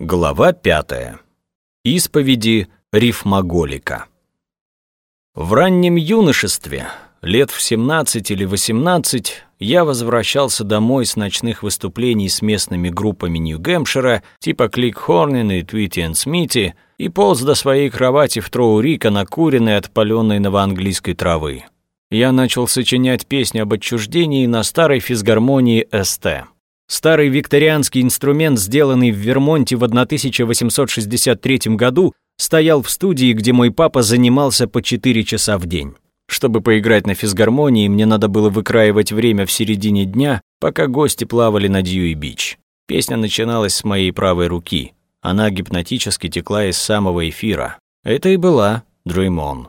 Глава пятая. Исповеди рифмоголика. В раннем юношестве, лет в 17 или 18, я возвращался домой с ночных выступлений с местными группами Нью-Гэмпшира, типа Клик Хорнин и Твити энд Смити, и полз до своей кровати в Троурика, накуренной от палёной новоанглийской травы. Я начал сочинять песни об отчуждении на старой физгармонии СТ. Старый викторианский инструмент, сделанный в Вермонте в 1863 году, стоял в студии, где мой папа занимался по 4 часа в день. Чтобы поиграть на физгармонии, мне надо было выкраивать время в середине дня, пока гости плавали на Дьюи-Бич. Песня начиналась с моей правой руки. Она гипнотически текла из самого эфира. Это и была Dream On.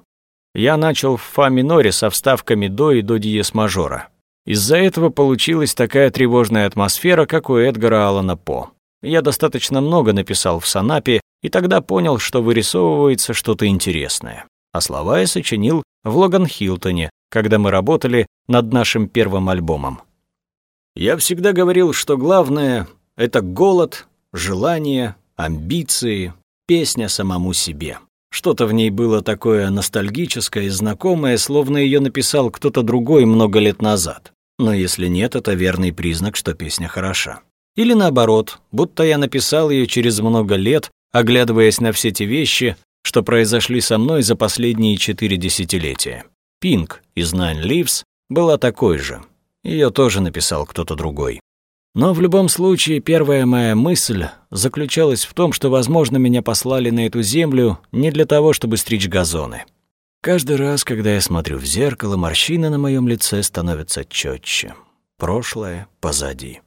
Я начал в фа миноре со вставками до и до диез мажора. Из-за этого получилась такая тревожная атмосфера, как у Эдгара Аллана По. Я достаточно много написал в Санапе, и тогда понял, что вырисовывается что-то интересное. А слова я сочинил в Логан Хилтоне, когда мы работали над нашим первым альбомом. Я всегда говорил, что главное — это голод, желание, амбиции, песня самому себе. Что-то в ней было такое ностальгическое и знакомое, словно ее написал кто-то другой много лет назад. Но если нет, это верный признак, что песня хороша. Или наоборот, будто я написал ее через много лет, оглядываясь на все те вещи, что произошли со мной за последние четыре десятилетия. Пинк из Nine Leaves была такой же. Ее тоже написал кто-то другой. Но в любом случае, первая моя мысль заключалась в том, что, возможно, меня послали на эту землю не для того, чтобы стричь газоны. Каждый раз, когда я смотрю в зеркало, морщины на моем лице становятся четче. Прошлое позади.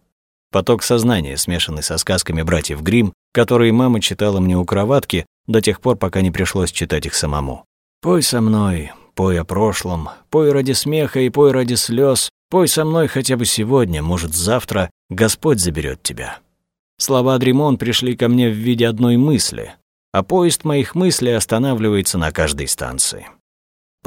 Поток сознания, смешанный со сказками братьев Гримм, которые мама читала мне у кроватки до тех пор, пока не пришлось читать их самому. «Пой со мной, пой о прошлом, пой ради смеха и пой ради слез, пой со мной хотя бы сегодня, может, завтра Господь заберет тебя». Слова Дримон пришли ко мне в виде одной мысли, а поезд моих мыслей останавливается на каждой станции.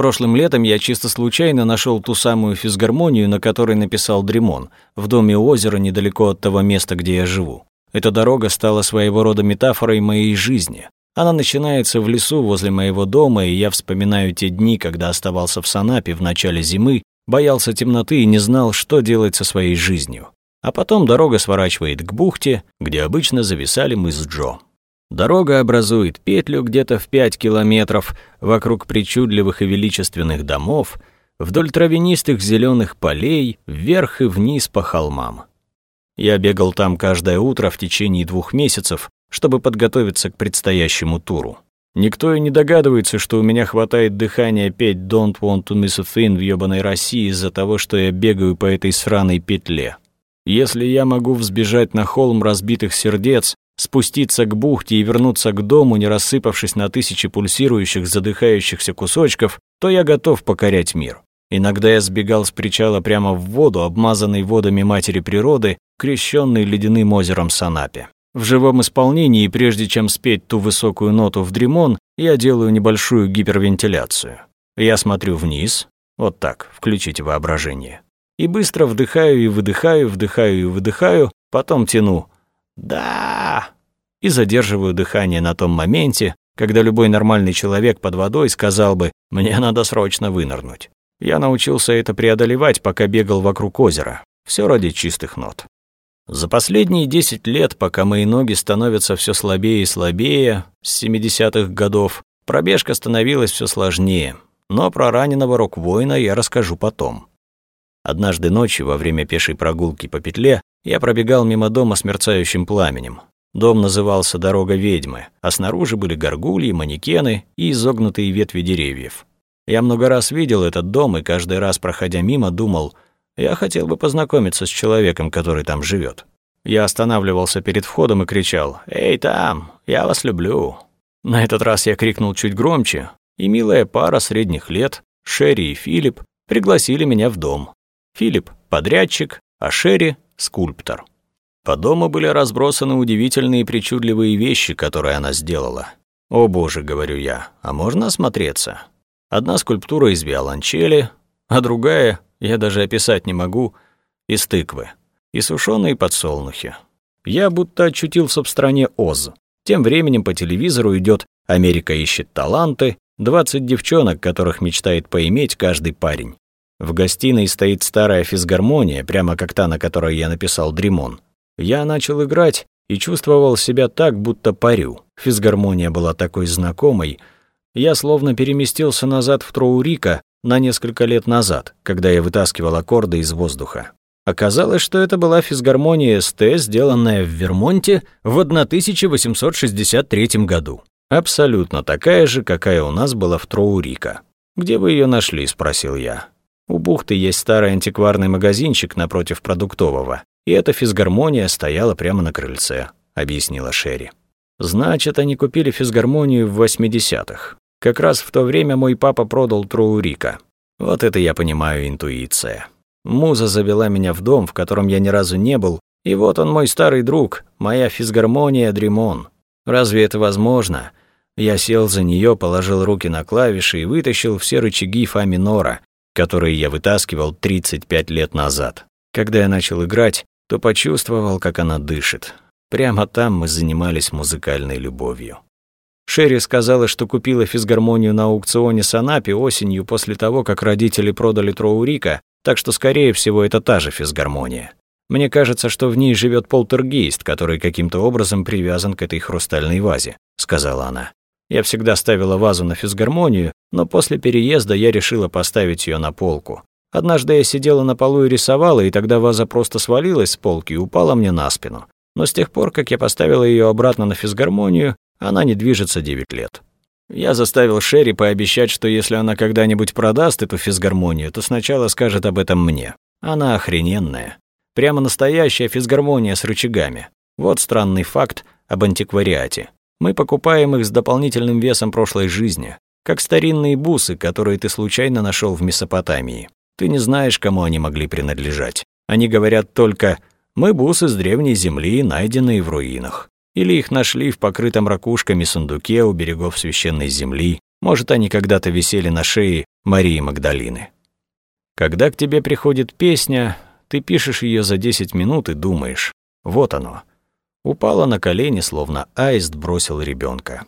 Прошлым летом я чисто случайно нашел ту самую физгармонию, на которой написал Дремон, в доме у озера недалеко от того места, где я живу. Эта дорога стала своего рода метафорой моей жизни. Она начинается в лесу возле моего дома, и я вспоминаю те дни, когда оставался в Санапе в начале зимы, боялся темноты и не знал, что делать со своей жизнью. А потом дорога сворачивает к бухте, где обычно зависали мы с Джо. Дорога образует петлю где-то в 5 километров вокруг причудливых и величественных домов, вдоль травянистых зеленых полей, вверх и вниз по холмам. Я бегал там каждое утро в течение двух месяцев, чтобы подготовиться к предстоящему туру. Никто и не догадывается, что у меня хватает дыхания петь «Don't want to miss a thing» в ёбаной России из-за того, что я бегаю по этой сраной петле. Если я могу взбежать на холм разбитых сердец, спуститься к бухте и вернуться к дому, не рассыпавшись на тысячи пульсирующих, задыхающихся кусочков, то я готов покорять мир. Иногда я сбегал с причала прямо в воду, обмазанной водами матери природы, крещенной ледяным озером Санапе. В живом исполнении, прежде чем спеть ту высокую ноту в дремон, я делаю небольшую гипервентиляцию. Я смотрю вниз, вот так, включите воображение, и быстро вдыхаю и выдыхаю, вдыхаю и выдыхаю, потом тяну «Да!» и задерживаю дыхание на том моменте, когда любой нормальный человек под водой сказал бы «мне надо срочно вынырнуть». Я научился это преодолевать, пока бегал вокруг озера. Все ради чистых нот. За последние 10 лет, пока мои ноги становятся все слабее и слабее, с 70-х годов, пробежка становилась все сложнее. Но про раненого рок-воина я расскажу потом. Однажды ночью, во время пешей прогулки по петле, я пробегал мимо дома с мерцающим пламенем. Дом назывался «Дорога ведьмы», а снаружи были горгульи, манекены и изогнутые ветви деревьев. Я много раз видел этот дом и каждый раз, проходя мимо, думал, я хотел бы познакомиться с человеком, который там живет. Я останавливался перед входом и кричал «Эй, там, я вас люблю». На этот раз я крикнул чуть громче, и милая пара средних лет, Шерри и Филипп, пригласили меня в дом. Филипп – подрядчик, а Шерри – скульптор. По дому были разбросаны удивительные причудливые вещи, которые она сделала. «О боже», — говорю я, — «а можно осмотреться?» Одна скульптура из виолончели, а другая, я даже описать не могу, из тыквы и сушеные подсолнухи. Я будто очутился в стране Оз. Тем временем по телевизору идет «Америка ищет таланты», 20 девчонок, которых мечтает поиметь каждый парень. В гостиной стоит старая физгармония, прямо как та, на которой я написал «Дремон». Я начал играть и чувствовал себя так, будто парю. Физгармония была такой знакомой. Я словно переместился назад в Троурика на несколько лет назад, когда я вытаскивал аккорды из воздуха. Оказалось, что это была физгармония СТ, сделанная в Вермонте в 1863 году. Абсолютно такая же, какая у нас была в Троурика. «Где вы ее нашли?» – спросил я. У бухты есть старый антикварный магазинчик напротив продуктового, и эта физгармония стояла прямо на крыльце», — объяснила Шерри. «Значит, они купили физгармонию в 80-х. Как раз в то время мой папа продал Троурика. Вот это я понимаю интуиция. Муза завела меня в дом, в котором я ни разу не был, и вот он мой старый друг, моя физгармония Дремон. Разве это возможно? Я сел за нее, положил руки на клавиши и вытащил все рычаги фа минора, которые я вытаскивал 35 лет назад. Когда я начал играть, то почувствовал, как она дышит. Прямо там мы занимались музыкальной любовью. Шерри сказала, что купила физгармонию на аукционе Санапи осенью после того, как родители продали Троурика, так что, скорее всего, это та же физгармония. Мне кажется, что в ней живет полтергейст, который каким-то образом привязан к этой хрустальной вазе», — сказала она. Я всегда ставила вазу на физгармонию, но после переезда я решила поставить ее на полку. Однажды я сидела на полу и рисовала, и тогда ваза просто свалилась с полки и упала мне на спину. Но с тех пор, как я поставила ее обратно на физгармонию, она не движется 9 лет. Я заставил Шерри пообещать, что если она когда-нибудь продаст эту физгармонию, то сначала скажет об этом мне. Она охрененная. Прямо настоящая физгармония с рычагами. Вот странный факт об антиквариате. Мы покупаем их с дополнительным весом прошлой жизни, как старинные бусы, которые ты случайно нашел в Месопотамии. Ты не знаешь, кому они могли принадлежать. Они говорят только «мы бусы с древней земли, найденные в руинах». Или их нашли в покрытом ракушками сундуке у берегов священной земли. Может, они когда-то висели на шее Марии Магдалины. Когда к тебе приходит песня, ты пишешь ее за 10 минут и думаешь, вот оно, Упала на колени, словно аист бросил ребенка.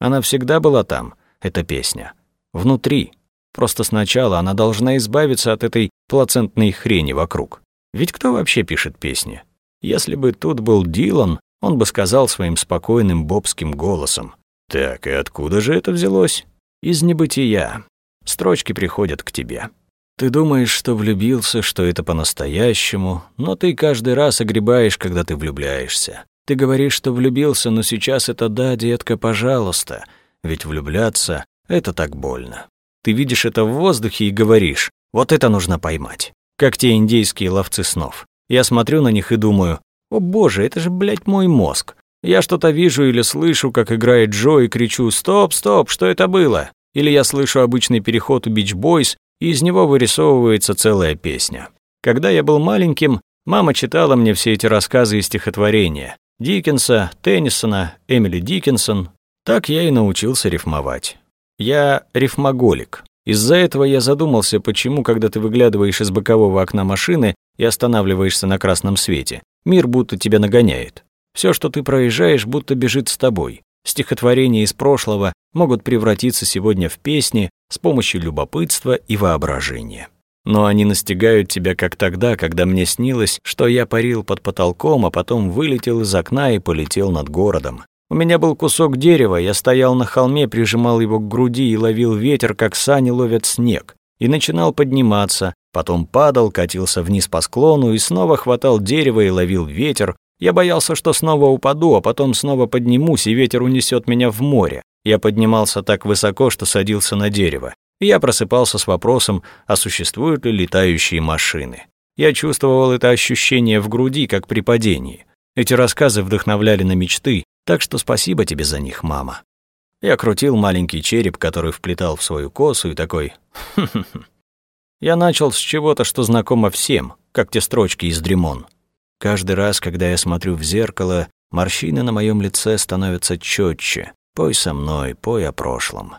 Она всегда была там, эта песня. Внутри. Просто сначала она должна избавиться от этой плацентной хрени вокруг. Ведь кто вообще пишет песни? Если бы тут был Дилан, он бы сказал своим спокойным бобским голосом. «Так, и откуда же это взялось?» «Из небытия. Строчки приходят к тебе. Ты думаешь, что влюбился, что это по-настоящему, но ты каждый раз огребаешь, когда ты влюбляешься. Ты говоришь, что влюбился, но сейчас это да, детка, пожалуйста. Ведь влюбляться — это так больно. Ты видишь это в воздухе и говоришь, вот это нужно поймать. Как те индейские ловцы снов. Я смотрю на них и думаю, о боже, это же, блядь, мой мозг. Я что-то вижу или слышу, как играет Джо и кричу «Стоп, стоп, что это было?» Или я слышу обычный переход у Beach Boys, и из него вырисовывается целая песня. Когда я был маленьким, мама читала мне все эти рассказы и стихотворения. Диккенса, Теннисона, Эмили Диккенсон. Так я и научился рифмовать. Я рифмоголик. Из-за этого я задумался, почему, когда ты выглядываешь из бокового окна машины и останавливаешься на красном свете, мир будто тебя нагоняет. Все, что ты проезжаешь, будто бежит с тобой. Стихотворения из прошлого могут превратиться сегодня в песни с помощью любопытства и воображения. Но они настигают тебя, как тогда, когда мне снилось, что я парил под потолком, а потом вылетел из окна и полетел над городом. У меня был кусок дерева, я стоял на холме, прижимал его к груди и ловил ветер, как сани ловят снег. И начинал подниматься, потом падал, катился вниз по склону и снова хватал дерево и ловил ветер. Я боялся, что снова упаду, а потом снова поднимусь, и ветер унесет меня в море. Я поднимался так высоко, что садился на дерево и я просыпался с вопросом, а существуют ли летающие машины. Я чувствовал это ощущение в груди, как при падении. Эти рассказы вдохновляли на мечты, так что спасибо тебе за них, мама. Я крутил маленький череп, который вплетал в свою косу, и такой... Я начал с чего-то, что знакомо всем, как те строчки из Дремон. Каждый раз, когда я смотрю в зеркало, морщины на моем лице становятся четче. Пой со мной, пой о прошлом.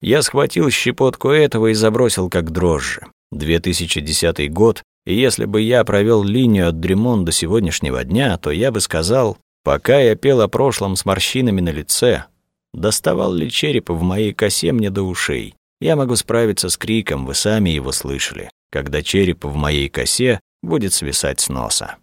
Я схватил щепотку этого и забросил как дрожжи. 2010 год, и если бы я провел линию от Дремон до сегодняшнего дня, то я бы сказал, Пока я пел о прошлом с морщинами на лице, доставал ли череп в моей косе мне до ушей. Я могу справиться с криком, вы сами его слышали, когда череп в моей косе будет свисать с носа.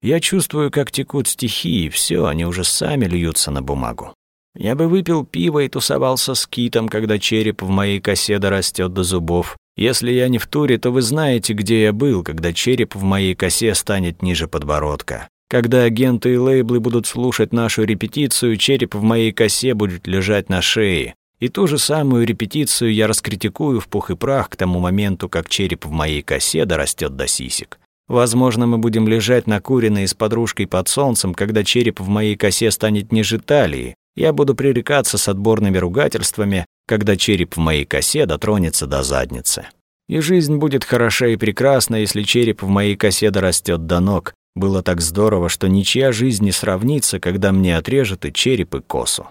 Я чувствую, как текут стихи, и все, они уже сами льются на бумагу. Я бы выпил пиво и тусовался с китом, когда череп в моей косе дорастет до зубов. Если я не в туре, то вы знаете, где я был, когда череп в моей косе станет ниже подбородка. Когда агенты и лейблы будут слушать нашу репетицию, череп в моей косе будет лежать на шее. И ту же самую репетицию я раскритикую в пух и прах к тому моменту, как череп в моей косе дорастет до сисек. Возможно, мы будем лежать накуренные с подружкой под солнцем, когда череп в моей косе станет ниже талии, я буду пререкаться с отборными ругательствами, когда череп в моей косе дотронется до задницы. И жизнь будет хороша и прекрасна, если череп в моей косе дорастет до ног. Было так здорово, что ничья жизнь не сравнится, когда мне отрежут и череп, и косу.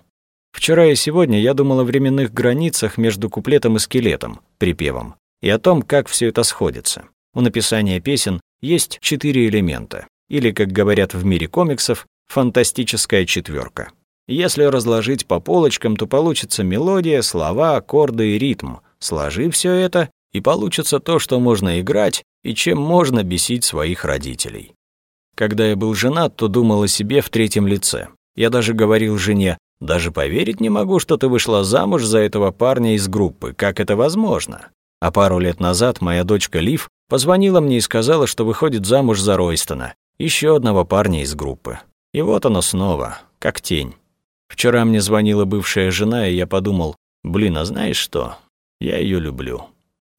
Вчера и сегодня я думал о временных границах между куплетом и скелетом, припевом, и о том, как все это сходится. У написания песен есть четыре элемента, или, как говорят в мире комиксов, фантастическая четверка. Если разложить по полочкам, то получится мелодия, слова, аккорды и ритм. Сложи все это, и получится то, что можно играть и чем можно бесить своих родителей. Когда я был женат, то думал о себе в третьем лице. Я даже говорил жене, даже поверить не могу, что ты вышла замуж за этого парня из группы. Как это возможно? А пару лет назад моя дочка Лив позвонила мне и сказала, что выходит замуж за Ройстона, еще одного парня из группы. И вот оно снова, как тень. Вчера мне звонила бывшая жена, и я подумал, блин, а знаешь что? Я ее люблю.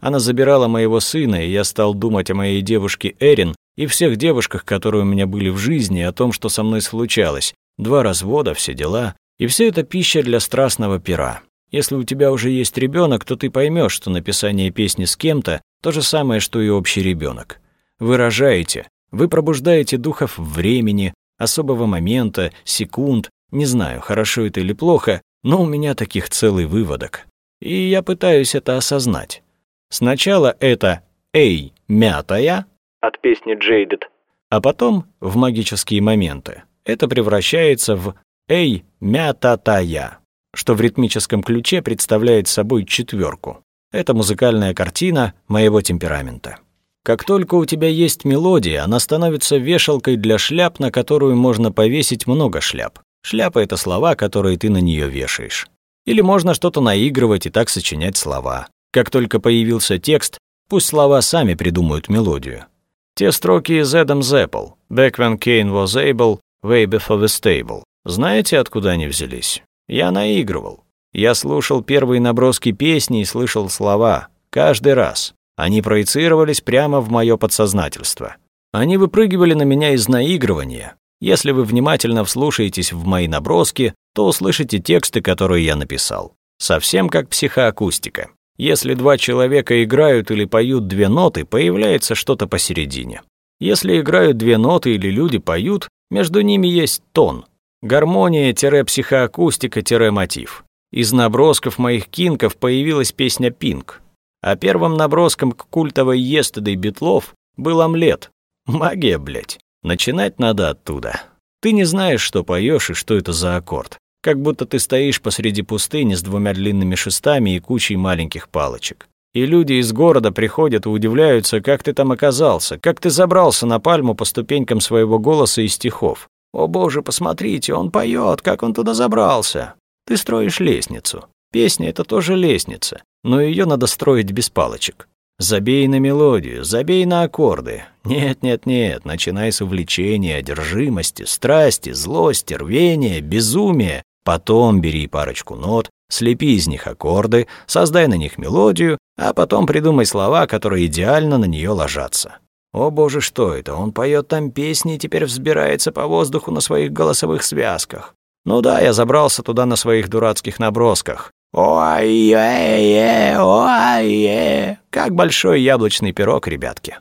Она забирала моего сына, и я стал думать о моей девушке Эрин и всех девушках, которые у меня были в жизни, о том, что со мной случалось. Два развода, все дела. И все это пища для страстного пера. Если у тебя уже есть ребенок, то ты поймешь, что написание песни с кем-то то же самое, что и общий ребенок. Вы рожаете, вы пробуждаете духов времени, особого момента, секунд, не знаю, хорошо это или плохо, но у меня таких целый выводок. И я пытаюсь это осознать. Сначала это «Эй, мятая» от песни «Jaded», а потом, в магические моменты, это превращается в «Эй, мятатая», что в ритмическом ключе представляет собой четверку. Это музыкальная картина моего темперамента. Как только у тебя есть мелодия, она становится вешалкой для шляп, на которую можно повесить много шляп. Шляпа — это слова, которые ты на нее вешаешь. Или можно что-то наигрывать и так сочинять слова. Как только появился текст, пусть слова сами придумают мелодию. Те строки из Adam's Apple. Back when Cain was able, way before the stable. Знаете, откуда они взялись? Я наигрывал. Я слушал первые наброски песни и слышал слова. Каждый раз. Они проецировались прямо в мое подсознательство. Они выпрыгивали на меня из наигрывания, если вы внимательно вслушаетесь в мои наброски, то услышите тексты, которые я написал. Совсем как психоакустика. Если два человека играют или поют две ноты, появляется что-то посередине. Если играют две ноты или люди поют, между ними есть тон. Гармония-психоакустика-мотив. Из набросков моих кинков появилась песня «Пинк». А первым наброском к культовой «Естедой» Битлов был омлет. Магия, блядь. Начинать надо оттуда. Ты не знаешь, что поешь и что это за аккорд. Как будто ты стоишь посреди пустыни с двумя длинными шестами и кучей маленьких палочек. И люди из города приходят и удивляются, как ты там оказался, как ты забрался на пальму по ступенькам своего голоса и стихов. О боже, посмотрите, он поет, как он туда забрался. Ты строишь лестницу. Песня — это тоже лестница, но ее надо строить без палочек. Забей на мелодию, забей на аккорды. Нет, нет, нет, начинай с увлечения, одержимости, страсти, злости, рвения, безумия. Потом бери парочку нот, слепи из них аккорды, создай на них мелодию, а потом придумай слова, которые идеально на нее ложатся. О боже, что это? Он поет там песни и теперь взбирается по воздуху на своих голосовых связках. Ну да, я забрался туда на своих дурацких набросках. Ой-е-е, ой-е. Как большой яблочный пирог, ребятки.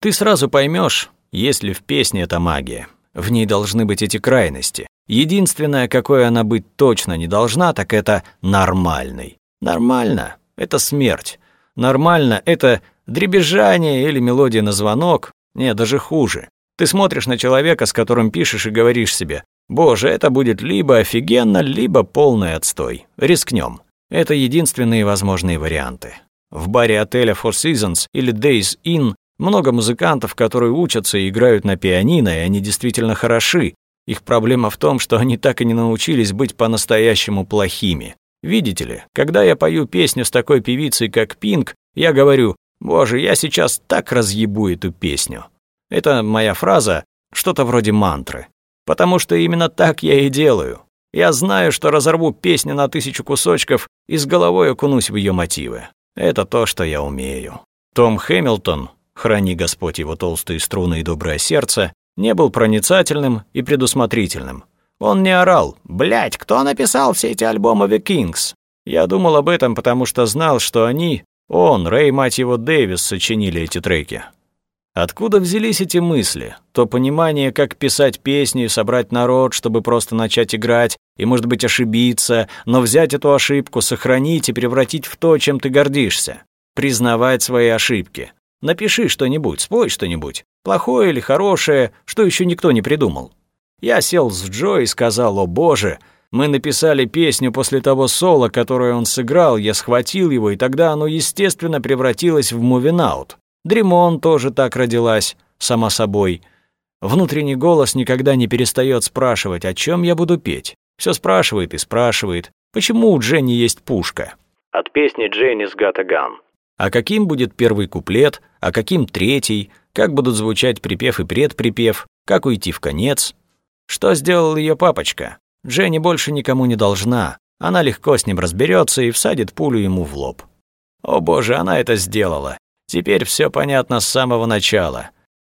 Ты сразу поймешь, есть ли в песне эта магия. В ней должны быть эти крайности. Единственное, какой она быть точно не должна, так это нормальной. Нормально — это смерть. Нормально — это дребезжание или мелодия на звонок. Не, даже хуже. Ты смотришь на человека, с которым пишешь, и говоришь себе, Боже, это будет либо офигенно, либо полный отстой. Рискнем. Это единственные возможные варианты. В баре отеля Four Seasons или Days Inn много музыкантов, которые учатся и играют на пианино, и они действительно хороши. Их проблема в том, что они так и не научились быть по-настоящему плохими. Видите ли, когда я пою песню с такой певицей, как Пинк, я говорю, «Боже, я сейчас так разъебу эту песню». Это моя фраза, что-то вроде мантры. Потому что именно так я и делаю. Я знаю, что разорву песню на тысячу кусочков и с головой окунусь в ее мотивы. Это то, что я умею. Том Хэмилтон, храни Господь его толстые струны и доброе сердце, не был проницательным и предусмотрительным. Он не орал «Блядь, кто написал все эти альбомы The Kings?» Я думал об этом, потому что знал, что они, он, Рэй, мать его, Дэвис, сочинили эти треки. Откуда взялись эти мысли? То понимание, как писать песни, собрать народ, чтобы просто начать играть, и, может быть, ошибиться, но взять эту ошибку, сохранить и превратить в то, чем ты гордишься. Признавать свои ошибки. Напиши что-нибудь, спой что-нибудь. Плохое или хорошее, что еще никто не придумал. Я сел с Джо и сказал, о боже, мы написали песню после того соло, которое он сыграл, я схватил его, и тогда оно, естественно, превратилось в мувинаут. Дремон тоже так родилась, сама собой. Внутренний голос никогда не перестает спрашивать, о чем я буду петь. Все спрашивает и спрашивает, почему у Дженни есть пушка. От песни «Дженнис Gun». А каким будет первый куплет, а каким третий, как будут звучать припев и предприпев, как уйти в конец. Что сделал ее папочка? Дженни больше никому не должна. Она легко с ним разберется и всадит пулю ему в лоб. О боже, она это сделала. Теперь все понятно с самого начала.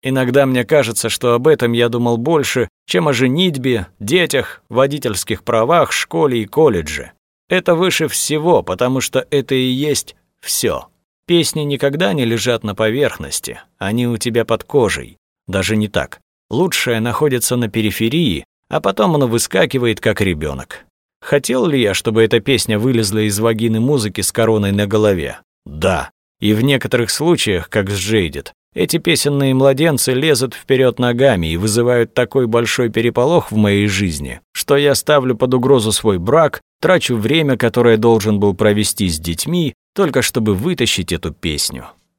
Иногда мне кажется, что об этом я думал больше, чем о женитьбе, детях, водительских правах, школе и колледже. Это выше всего, потому что это и есть все. Песни никогда не лежат на поверхности, они у тебя под кожей. Даже не так. Лучшее находится на периферии, а потом оно выскакивает, как ребенок. Хотел ли я, чтобы эта песня вылезла из вагины музыки с короной на голове? Да. И в некоторых случаях, как с Джейдит, эти песенные младенцы лезут вперед ногами и вызывают такой большой переполох в моей жизни, что я ставлю под угрозу свой брак, трачу время, которое должен был провести с детьми, только чтобы вытащить эту песню.